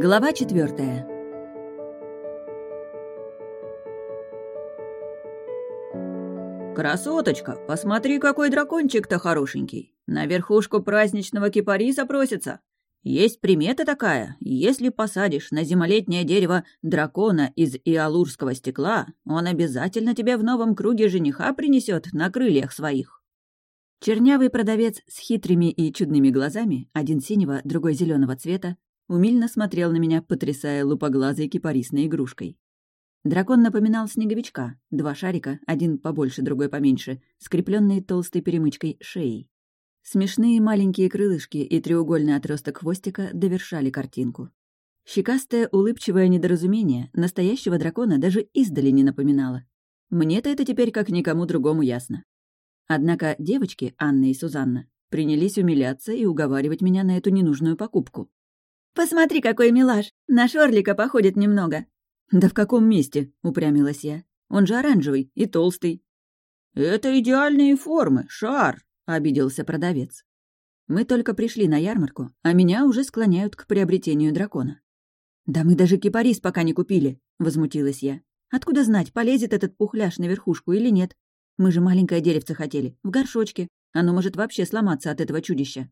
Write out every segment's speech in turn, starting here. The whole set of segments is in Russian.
Глава четвертая. «Красоточка, посмотри, какой дракончик-то хорошенький. На верхушку праздничного кипариса просится. Есть примета такая, если посадишь на зимолетнее дерево дракона из иалурского стекла, он обязательно тебе в новом круге жениха принесет на крыльях своих». Чернявый продавец с хитрыми и чудными глазами, один синего, другой зеленого цвета, умильно смотрел на меня, потрясая лупоглазой кипарисной игрушкой. Дракон напоминал снеговичка, два шарика, один побольше, другой поменьше, скрепленные толстой перемычкой шеей. Смешные маленькие крылышки и треугольный отросток хвостика довершали картинку. Щекастое улыбчивое недоразумение настоящего дракона даже издали не напоминало. Мне-то это теперь как никому другому ясно. Однако девочки, Анна и Сузанна, принялись умиляться и уговаривать меня на эту ненужную покупку. «Посмотри, какой милаш! На Шорлика походит немного!» «Да в каком месте?» — упрямилась я. «Он же оранжевый и толстый». «Это идеальные формы, шар!» — обиделся продавец. Мы только пришли на ярмарку, а меня уже склоняют к приобретению дракона. «Да мы даже кипарис пока не купили», — возмутилась я. «Откуда знать, полезет этот пухляш на верхушку или нет? Мы же маленькое деревце хотели, в горшочке. Оно может вообще сломаться от этого чудища».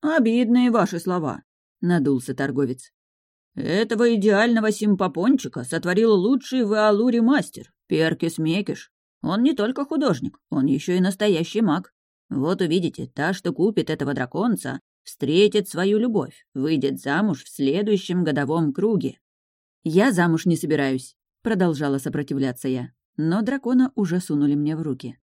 «Обидные ваши слова. — надулся торговец. «Этого идеального симпопончика сотворил лучший в Алуре мастер, Перкис Мекиш. Он не только художник, он еще и настоящий маг. Вот увидите, та, что купит этого драконца, встретит свою любовь, выйдет замуж в следующем годовом круге». «Я замуж не собираюсь», — продолжала сопротивляться я, но дракона уже сунули мне в руки.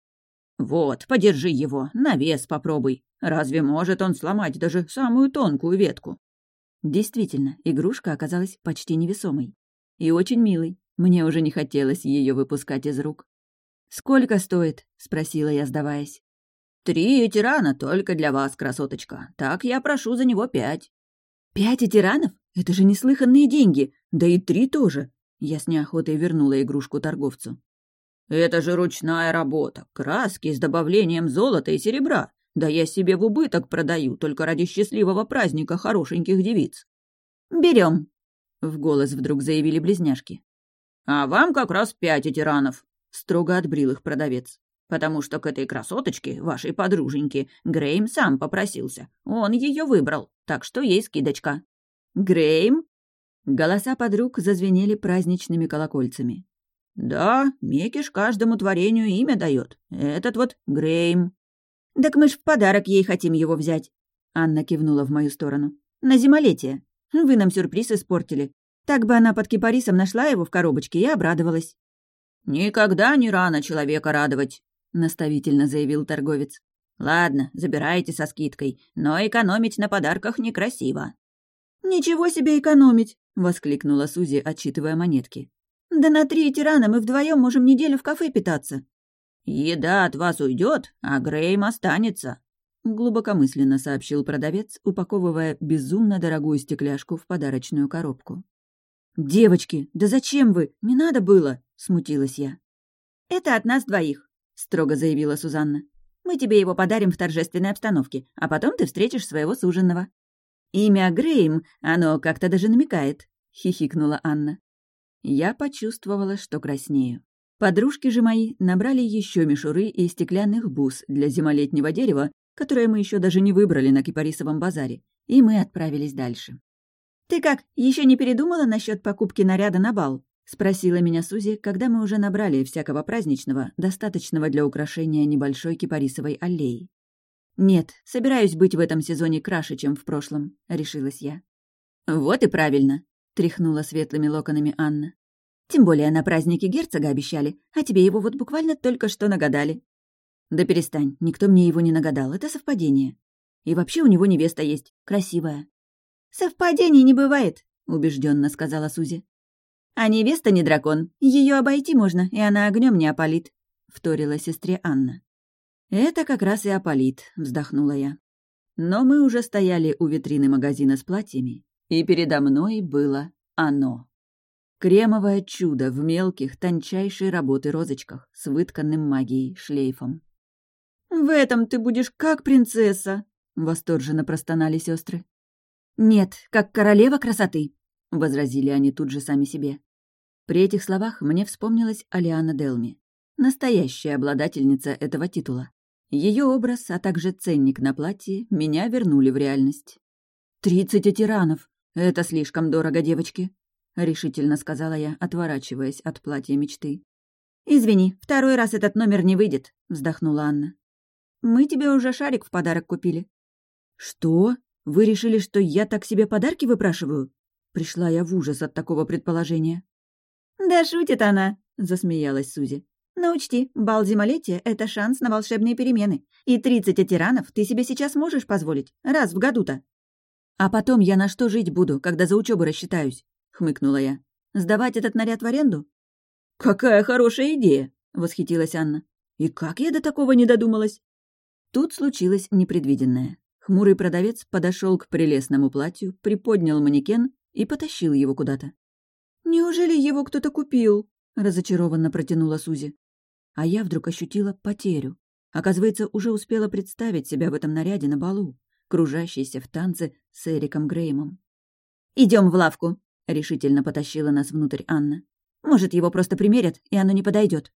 «Вот, подержи его, на вес попробуй. Разве может он сломать даже самую тонкую ветку? Действительно, игрушка оказалась почти невесомой. И очень милой. Мне уже не хотелось ее выпускать из рук. «Сколько стоит?» — спросила я, сдаваясь. «Три тирана только для вас, красоточка. Так я прошу за него пять». «Пять тиранов? Это же неслыханные деньги. Да и три тоже». Я с неохотой вернула игрушку торговцу. «Это же ручная работа. Краски с добавлением золота и серебра. Да я себе в убыток продаю, только ради счастливого праздника хорошеньких девиц. Берем, в голос вдруг заявили близняшки. А вам как раз пять тиранов, строго отбрил их продавец. Потому что к этой красоточке, вашей подруженьке, Грейм сам попросился. Он ее выбрал, так что ей скидочка. Грейм? Голоса подруг зазвенели праздничными колокольцами. «Да, Мекиш каждому творению имя дает. Этот вот Грейм». «Так мы ж в подарок ей хотим его взять», — Анна кивнула в мою сторону. «На зимолетие. Вы нам сюрприз испортили. Так бы она под кипарисом нашла его в коробочке и обрадовалась». «Никогда не рано человека радовать», — наставительно заявил торговец. «Ладно, забирайте со скидкой, но экономить на подарках некрасиво». «Ничего себе экономить!» — воскликнула Сузи, отчитывая монетки. «Да на три тирана мы вдвоем можем неделю в кафе питаться». «Еда от вас уйдет, а Грейм останется», — глубокомысленно сообщил продавец, упаковывая безумно дорогую стекляшку в подарочную коробку. «Девочки, да зачем вы? Не надо было!» — смутилась я. «Это от нас двоих», — строго заявила Сузанна. «Мы тебе его подарим в торжественной обстановке, а потом ты встретишь своего суженого». «Имя Грейм, оно как-то даже намекает», — хихикнула Анна. Я почувствовала, что краснею. Подружки же мои набрали еще мишуры и стеклянных бус для зимолетнего дерева, которое мы еще даже не выбрали на Кипарисовом базаре, и мы отправились дальше. «Ты как, еще не передумала насчет покупки наряда на бал?» — спросила меня Сузи, когда мы уже набрали всякого праздничного, достаточного для украшения небольшой кипарисовой аллеи. «Нет, собираюсь быть в этом сезоне краше, чем в прошлом», — решилась я. «Вот и правильно», — тряхнула светлыми локонами Анна. Тем более на празднике герцога обещали, а тебе его вот буквально только что нагадали». «Да перестань, никто мне его не нагадал, это совпадение. И вообще у него невеста есть, красивая». «Совпадений не бывает», — убежденно сказала Сузи. «А невеста не дракон, ее обойти можно, и она огнем не опалит», — вторила сестре Анна. «Это как раз и опалит», — вздохнула я. Но мы уже стояли у витрины магазина с платьями, и передо мной было оно. Кремовое чудо в мелких, тончайшей работы розочках с вытканным магией шлейфом. «В этом ты будешь как принцесса!» — восторженно простонали сестры. «Нет, как королева красоты!» — возразили они тут же сами себе. При этих словах мне вспомнилась Алиана Делми, настоящая обладательница этого титула. Ее образ, а также ценник на платье меня вернули в реальность. «Тридцать тиранов! Это слишком дорого, девочки!» — решительно сказала я, отворачиваясь от платья мечты. «Извини, второй раз этот номер не выйдет», — вздохнула Анна. «Мы тебе уже шарик в подарок купили». «Что? Вы решили, что я так себе подарки выпрашиваю?» Пришла я в ужас от такого предположения. «Да шутит она», — засмеялась Сузи. «Но учти, бал зимолетия — это шанс на волшебные перемены. И тридцать тиранов ты себе сейчас можешь позволить. Раз в году-то». «А потом я на что жить буду, когда за учебу рассчитаюсь?» — хмыкнула я. «Сдавать этот наряд в аренду?» «Какая хорошая идея!» — восхитилась Анна. «И как я до такого не додумалась?» Тут случилось непредвиденное. Хмурый продавец подошел к прелестному платью, приподнял манекен и потащил его куда-то. «Неужели его кто-то купил?» — разочарованно протянула Сузи. А я вдруг ощутила потерю. Оказывается, уже успела представить себя в этом наряде на балу, кружащейся в танце с Эриком Греймом. Идем в лавку», — решительно потащила нас внутрь Анна. «Может, его просто примерят, и оно не подойдет.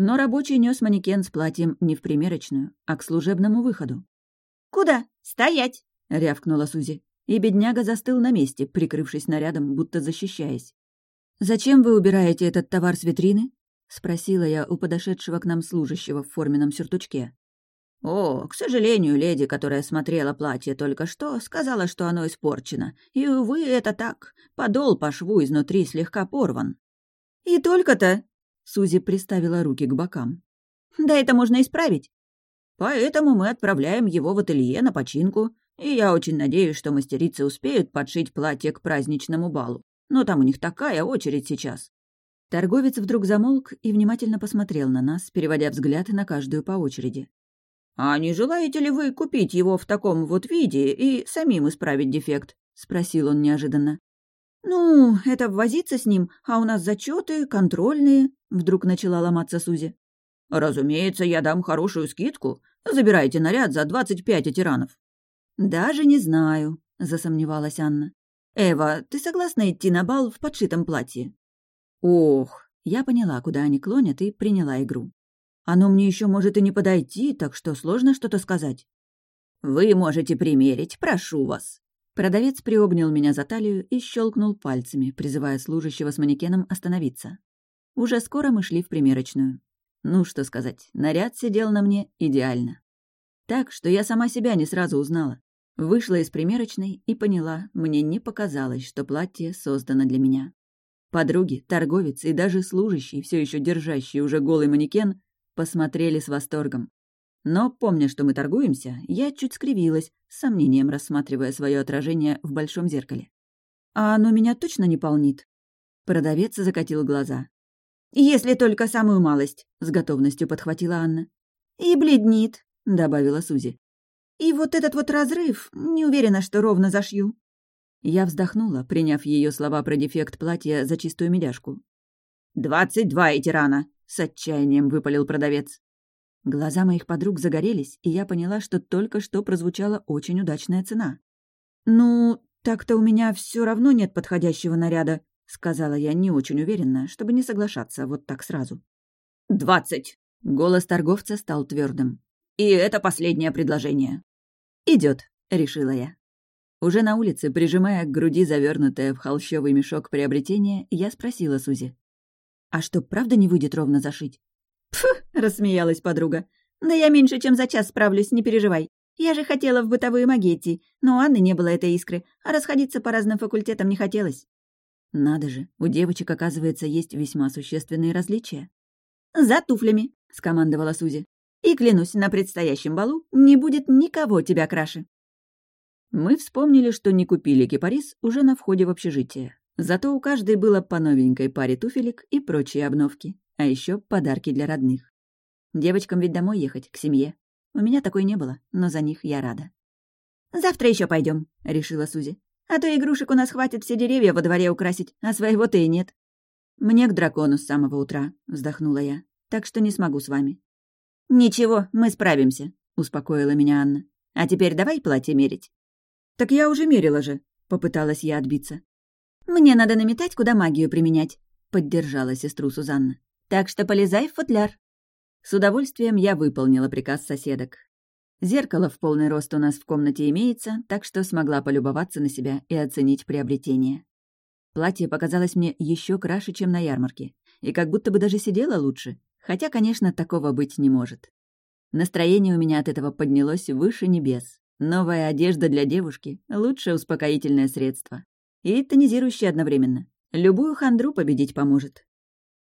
Но рабочий нес манекен с платьем не в примерочную, а к служебному выходу. «Куда? Стоять!» — рявкнула Сузи. И бедняга застыл на месте, прикрывшись нарядом, будто защищаясь. «Зачем вы убираете этот товар с витрины?» — спросила я у подошедшего к нам служащего в форменном сюртучке. «О, к сожалению, леди, которая смотрела платье только что, сказала, что оно испорчено. И, увы, это так. Подол по шву изнутри слегка порван». «И только-то?» — Сузи приставила руки к бокам. «Да это можно исправить». Поэтому мы отправляем его в ателье на починку, и я очень надеюсь, что мастерицы успеют подшить платье к праздничному балу. Но там у них такая очередь сейчас». Торговец вдруг замолк и внимательно посмотрел на нас, переводя взгляд на каждую по очереди. «А не желаете ли вы купить его в таком вот виде и самим исправить дефект?» — спросил он неожиданно. «Ну, это возиться с ним, а у нас зачеты, контрольные», — вдруг начала ломаться Сузи. «Разумеется, я дам хорошую скидку. Забирайте наряд за двадцать пять тиранов». «Даже не знаю», — засомневалась Анна. «Эва, ты согласна идти на бал в подшитом платье?» «Ох!» Я поняла, куда они клонят, и приняла игру. «Оно мне еще может и не подойти, так что сложно что-то сказать». «Вы можете примерить, прошу вас». Продавец приобнял меня за талию и щелкнул пальцами, призывая служащего с манекеном остановиться. Уже скоро мы шли в примерочную. Ну, что сказать, наряд сидел на мне идеально. Так, что я сама себя не сразу узнала. Вышла из примерочной и поняла, мне не показалось, что платье создано для меня. Подруги, торговец и даже служащий, все еще держащий уже голый манекен, посмотрели с восторгом. Но, помня, что мы торгуемся, я чуть скривилась, с сомнением рассматривая свое отражение в большом зеркале. «А оно меня точно не полнит?» Продавец закатил глаза. «Если только самую малость», — с готовностью подхватила Анна. «И бледнит», — добавила Сузи. И вот этот вот разрыв, не уверена, что ровно зашью. Я вздохнула, приняв ее слова про дефект платья за чистую медяшку. «Двадцать два этирана!» — с отчаянием выпалил продавец. Глаза моих подруг загорелись, и я поняла, что только что прозвучала очень удачная цена. «Ну, так-то у меня все равно нет подходящего наряда», — сказала я не очень уверенно, чтобы не соглашаться вот так сразу. «Двадцать!» — голос торговца стал твердым. «И это последнее предложение». Идет, решила я. Уже на улице, прижимая к груди завернутое в холщовый мешок приобретение, я спросила Сузи. «А что, правда не выйдет ровно зашить?» «Пф!» — рассмеялась подруга. «Да я меньше, чем за час справлюсь, не переживай. Я же хотела в бытовые маги но у Анны не было этой искры, а расходиться по разным факультетам не хотелось». «Надо же, у девочек, оказывается, есть весьма существенные различия». «За туфлями», — скомандовала Сузи. И, клянусь, на предстоящем балу не будет никого тебя краше. Мы вспомнили, что не купили кипарис уже на входе в общежитие. Зато у каждой было по новенькой паре туфелек и прочие обновки, а еще подарки для родных. Девочкам ведь домой ехать, к семье. У меня такой не было, но за них я рада. «Завтра еще пойдем, решила Сузи. «А то игрушек у нас хватит все деревья во дворе украсить, а своего-то и нет». «Мне к дракону с самого утра», — вздохнула я, «так что не смогу с вами». «Ничего, мы справимся», — успокоила меня Анна. «А теперь давай платье мерить». «Так я уже мерила же», — попыталась я отбиться. «Мне надо наметать, куда магию применять», — поддержала сестру Сузанна. «Так что полезай в футляр». С удовольствием я выполнила приказ соседок. Зеркало в полный рост у нас в комнате имеется, так что смогла полюбоваться на себя и оценить приобретение. Платье показалось мне еще краше, чем на ярмарке, и как будто бы даже сидело лучше, хотя, конечно, такого быть не может. Настроение у меня от этого поднялось выше небес. Новая одежда для девушки — лучшее успокоительное средство. И тонизирующее одновременно. Любую хандру победить поможет.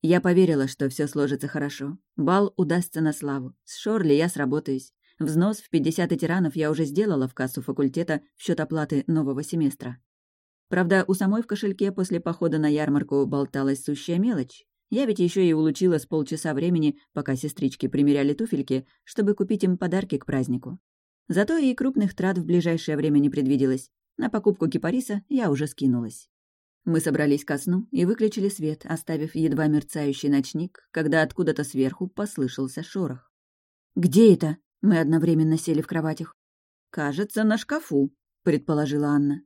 Я поверила, что все сложится хорошо. Бал удастся на славу. С Шорли я сработаюсь. Взнос в 50 ветеранов я уже сделала в кассу факультета в счет оплаты нового семестра. Правда, у самой в кошельке после похода на ярмарку болталась сущая мелочь. Я ведь еще и улучила с полчаса времени, пока сестрички примеряли туфельки, чтобы купить им подарки к празднику. Зато и крупных трат в ближайшее время не предвиделось. На покупку кипариса я уже скинулась. Мы собрались ко сну и выключили свет, оставив едва мерцающий ночник, когда откуда-то сверху послышался шорох. «Где это?» Мы одновременно сели в кроватях. «Кажется, на шкафу», — предположила Анна.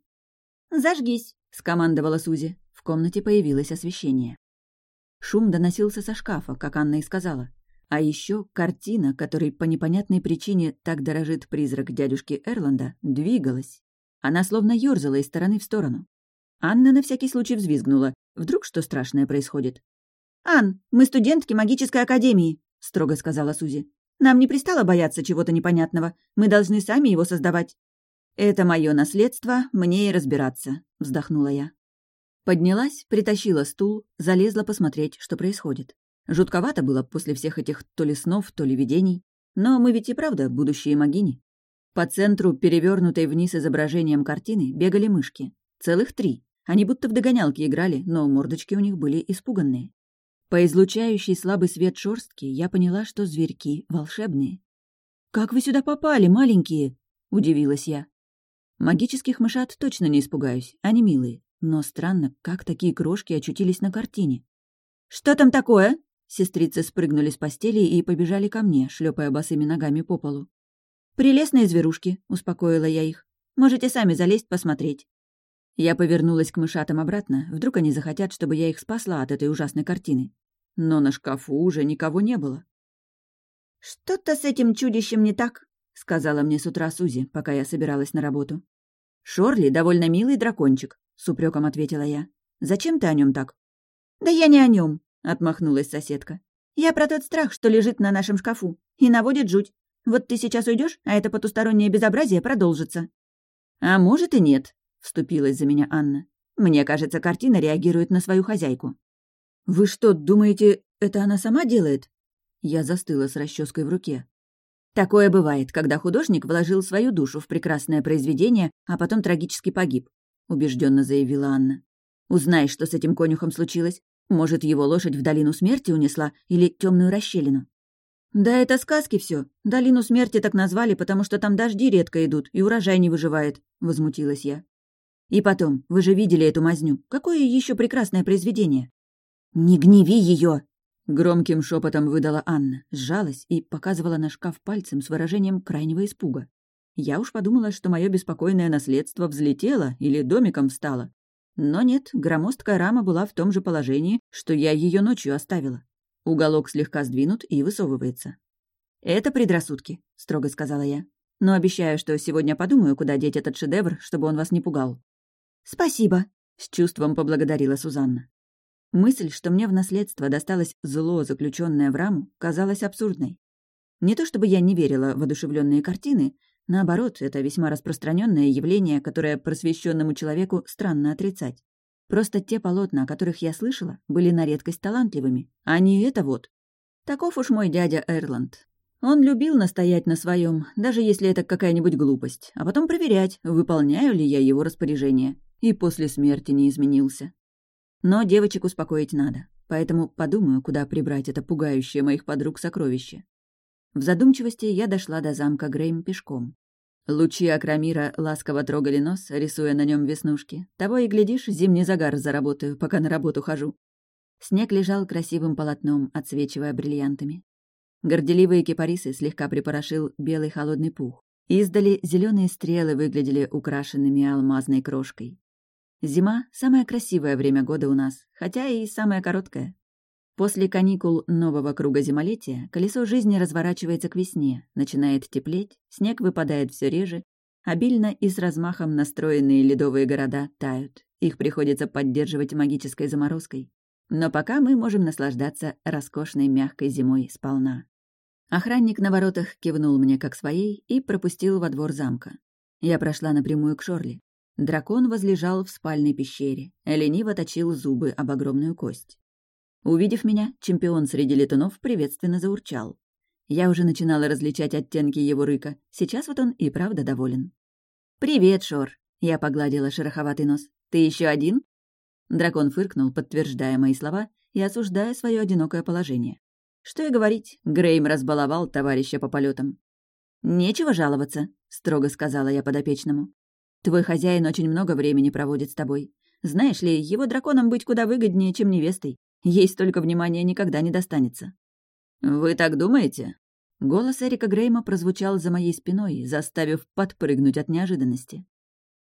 «Зажгись», — скомандовала Сузи. В комнате появилось освещение. Шум доносился со шкафа, как Анна и сказала. А еще картина, которой по непонятной причине так дорожит призрак дядюшки Эрланда, двигалась. Она словно ёрзала из стороны в сторону. Анна на всякий случай взвизгнула. Вдруг что страшное происходит? «Ан, мы студентки магической академии», — строго сказала Сузи. Нам не пристало бояться чего-то непонятного. Мы должны сами его создавать». «Это мое наследство, мне и разбираться», — вздохнула я. Поднялась, притащила стул, залезла посмотреть, что происходит. Жутковато было после всех этих то ли снов, то ли видений. Но мы ведь и правда будущие магини. По центру, перевернутой вниз изображением картины, бегали мышки. Целых три. Они будто в догонялки играли, но мордочки у них были испуганные. По излучающей слабый свет шорстки я поняла, что зверьки волшебные. «Как вы сюда попали, маленькие?» — удивилась я. Магических мышат точно не испугаюсь, они милые. Но странно, как такие крошки очутились на картине. «Что там такое?» Сестрицы спрыгнули с постели и побежали ко мне, шлепая босыми ногами по полу. «Прелестные зверушки», — успокоила я их. «Можете сами залезть посмотреть». Я повернулась к мышатам обратно, вдруг они захотят, чтобы я их спасла от этой ужасной картины но на шкафу уже никого не было. «Что-то с этим чудищем не так», — сказала мне с утра Сузи, пока я собиралась на работу. «Шорли довольно милый дракончик», — с упреком ответила я. «Зачем ты о нем так?» «Да я не о нем, отмахнулась соседка. «Я про тот страх, что лежит на нашем шкафу, и наводит жуть. Вот ты сейчас уйдешь, а это потустороннее безобразие продолжится». «А может и нет», — вступилась за меня Анна. «Мне кажется, картина реагирует на свою хозяйку». «Вы что, думаете, это она сама делает?» Я застыла с расческой в руке. Такое бывает, когда художник вложил свою душу в прекрасное произведение, а потом трагически погиб, убежденно заявила Анна. Узнай, что с этим конюхом случилось. Может, его лошадь в долину смерти унесла или темную расщелину. Да это сказки все. Долину смерти так назвали, потому что там дожди редко идут и урожай не выживает, возмутилась я. И потом, вы же видели эту мазню. Какое еще прекрасное произведение. «Не гневи ее!» — громким шепотом выдала Анна, сжалась и показывала на шкаф пальцем с выражением крайнего испуга. Я уж подумала, что мое беспокойное наследство взлетело или домиком встало. Но нет, громоздкая рама была в том же положении, что я ее ночью оставила. Уголок слегка сдвинут и высовывается. «Это предрассудки», — строго сказала я. «Но обещаю, что сегодня подумаю, куда деть этот шедевр, чтобы он вас не пугал». «Спасибо», — с чувством поблагодарила Сузанна. Мысль, что мне в наследство досталось зло, заключенное в раму, казалась абсурдной. Не то чтобы я не верила в одушевленные картины, наоборот, это весьма распространенное явление, которое просвещенному человеку странно отрицать. Просто те полотна, о которых я слышала, были на редкость талантливыми, а не это вот. Таков уж мой дядя Эрланд. Он любил настоять на своем, даже если это какая-нибудь глупость, а потом проверять, выполняю ли я его распоряжение. И после смерти не изменился. Но девочек успокоить надо, поэтому подумаю, куда прибрать это пугающее моих подруг сокровище. В задумчивости я дошла до замка Грейм пешком. Лучи Акрамира ласково трогали нос, рисуя на нем веснушки. Того и глядишь, зимний загар заработаю, пока на работу хожу. Снег лежал красивым полотном, отсвечивая бриллиантами. Горделивые кипарисы слегка припорошил белый холодный пух. Издали зеленые стрелы выглядели украшенными алмазной крошкой. Зима — самое красивое время года у нас, хотя и самое короткое. После каникул нового круга зимолетия колесо жизни разворачивается к весне, начинает теплеть, снег выпадает все реже, обильно и с размахом настроенные ледовые города тают. Их приходится поддерживать магической заморозкой. Но пока мы можем наслаждаться роскошной мягкой зимой сполна. Охранник на воротах кивнул мне как своей и пропустил во двор замка. Я прошла напрямую к Шорли. Дракон возлежал в спальной пещере, лениво точил зубы об огромную кость. Увидев меня, чемпион среди летунов приветственно заурчал. Я уже начинала различать оттенки его рыка, сейчас вот он и правда доволен. «Привет, Шор!» — я погладила шероховатый нос. «Ты еще один?» Дракон фыркнул, подтверждая мои слова и осуждая свое одинокое положение. Что и говорить, Грейм разбаловал товарища по полетам. «Нечего жаловаться», — строго сказала я подопечному. «Твой хозяин очень много времени проводит с тобой. Знаешь ли, его драконом быть куда выгоднее, чем невестой. Ей столько внимания никогда не достанется». «Вы так думаете?» Голос Эрика Грейма прозвучал за моей спиной, заставив подпрыгнуть от неожиданности.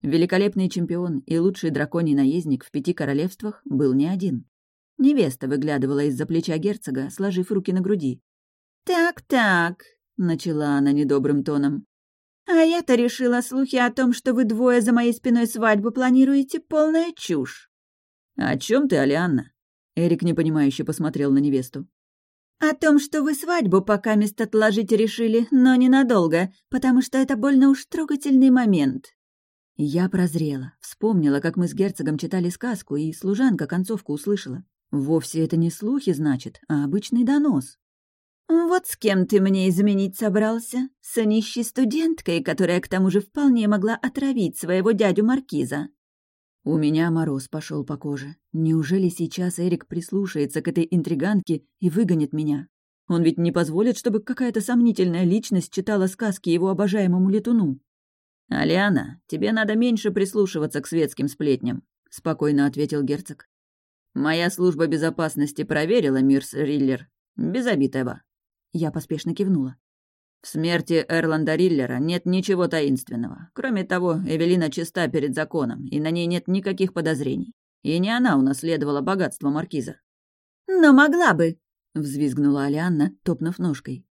Великолепный чемпион и лучший драконий наездник в пяти королевствах был не один. Невеста выглядывала из-за плеча герцога, сложив руки на груди. «Так-так», — начала она недобрым тоном. «А я-то решила слухи о том, что вы двое за моей спиной свадьбу планируете, полная чушь». «О чем ты, Алианна?» Эрик непонимающе посмотрел на невесту. «О том, что вы свадьбу пока мест отложить решили, но ненадолго, потому что это больно уж трогательный момент». Я прозрела, вспомнила, как мы с герцогом читали сказку, и служанка концовку услышала. Вовсе это не слухи, значит, а обычный донос. «Вот с кем ты мне изменить собрался? С нищей студенткой, которая к тому же вполне могла отравить своего дядю Маркиза». У меня мороз пошел по коже. Неужели сейчас Эрик прислушается к этой интриганке и выгонит меня? Он ведь не позволит, чтобы какая-то сомнительная личность читала сказки его обожаемому летуну. «Алиана, тебе надо меньше прислушиваться к светским сплетням», — спокойно ответил герцог. «Моя служба безопасности проверила Мирс Риллер. Без обид, Эва. Я поспешно кивнула. В смерти Эрланда Риллера нет ничего таинственного. Кроме того, Эвелина чиста перед законом, и на ней нет никаких подозрений. И не она унаследовала богатство маркиза. «Но могла бы!» — взвизгнула Алианна, топнув ножкой.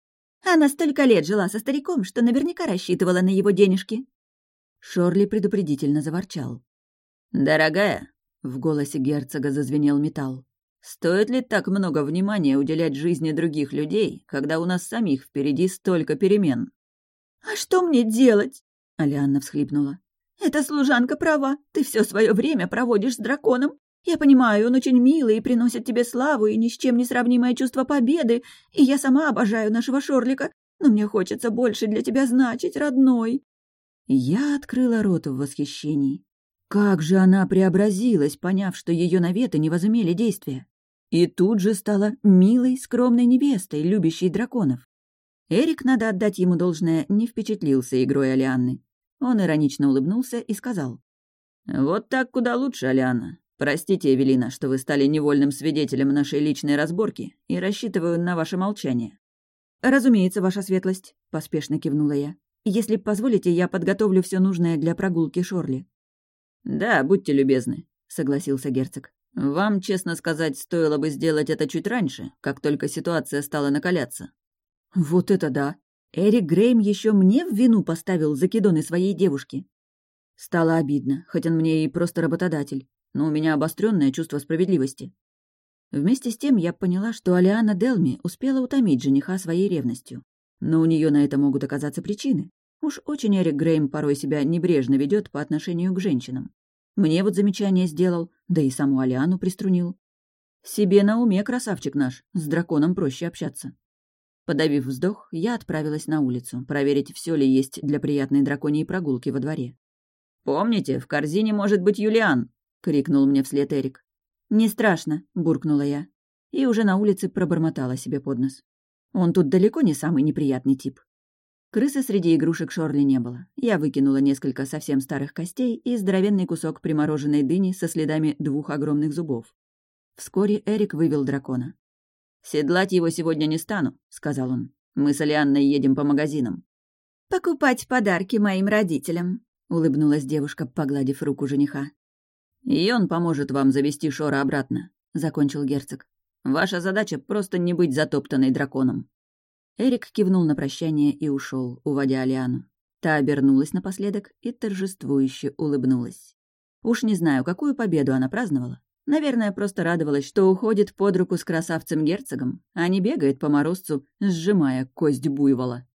«Она столько лет жила со стариком, что наверняка рассчитывала на его денежки». Шорли предупредительно заворчал. «Дорогая!» — в голосе герцога зазвенел металл. Стоит ли так много внимания уделять жизни других людей, когда у нас самих впереди столько перемен? «А что мне делать?» — Алианна всхлипнула. «Эта служанка права. Ты все свое время проводишь с драконом. Я понимаю, он очень милый и приносит тебе славу и ни с чем не сравнимое чувство победы, и я сама обожаю нашего Шорлика, но мне хочется больше для тебя значить, родной». Я открыла рот в восхищении. Как же она преобразилась, поняв, что ее наветы не возымели действия. И тут же стала милой, скромной невестой, любящей драконов. Эрик, надо отдать ему должное, не впечатлился игрой Алианны. Он иронично улыбнулся и сказал. «Вот так куда лучше, Алианна. Простите, Эвелина, что вы стали невольным свидетелем нашей личной разборки и рассчитываю на ваше молчание». «Разумеется, ваша светлость», — поспешно кивнула я. «Если позволите, я подготовлю все нужное для прогулки Шорли». «Да, будьте любезны», — согласился герцог. «Вам, честно сказать, стоило бы сделать это чуть раньше, как только ситуация стала накаляться». «Вот это да! Эрик Грейм еще мне в вину поставил закидоны своей девушки». Стало обидно, хоть он мне и просто работодатель, но у меня обостренное чувство справедливости. Вместе с тем я поняла, что Алиана Делми успела утомить жениха своей ревностью. Но у нее на это могут оказаться причины. Уж очень Эрик Грейм порой себя небрежно ведет по отношению к женщинам. Мне вот замечание сделал, да и саму Алиану приструнил. Себе на уме, красавчик наш, с драконом проще общаться. Подавив вздох, я отправилась на улицу, проверить, все ли есть для приятной драконьей прогулки во дворе. «Помните, в корзине может быть Юлиан!» — крикнул мне вслед Эрик. «Не страшно», — буркнула я. И уже на улице пробормотала себе под нос. Он тут далеко не самый неприятный тип. Крысы среди игрушек Шорли не было. Я выкинула несколько совсем старых костей и здоровенный кусок примороженной дыни со следами двух огромных зубов. Вскоре Эрик вывел дракона. «Седлать его сегодня не стану», — сказал он. «Мы с Алианной едем по магазинам». «Покупать подарки моим родителям», — улыбнулась девушка, погладив руку жениха. И он поможет вам завести Шора обратно», — закончил герцог. «Ваша задача — просто не быть затоптанной драконом». Эрик кивнул на прощание и ушел, уводя Алиану. Та обернулась напоследок и торжествующе улыбнулась. Уж не знаю, какую победу она праздновала. Наверное, просто радовалась, что уходит под руку с красавцем-герцогом, а не бегает по морозцу, сжимая кость буйвола.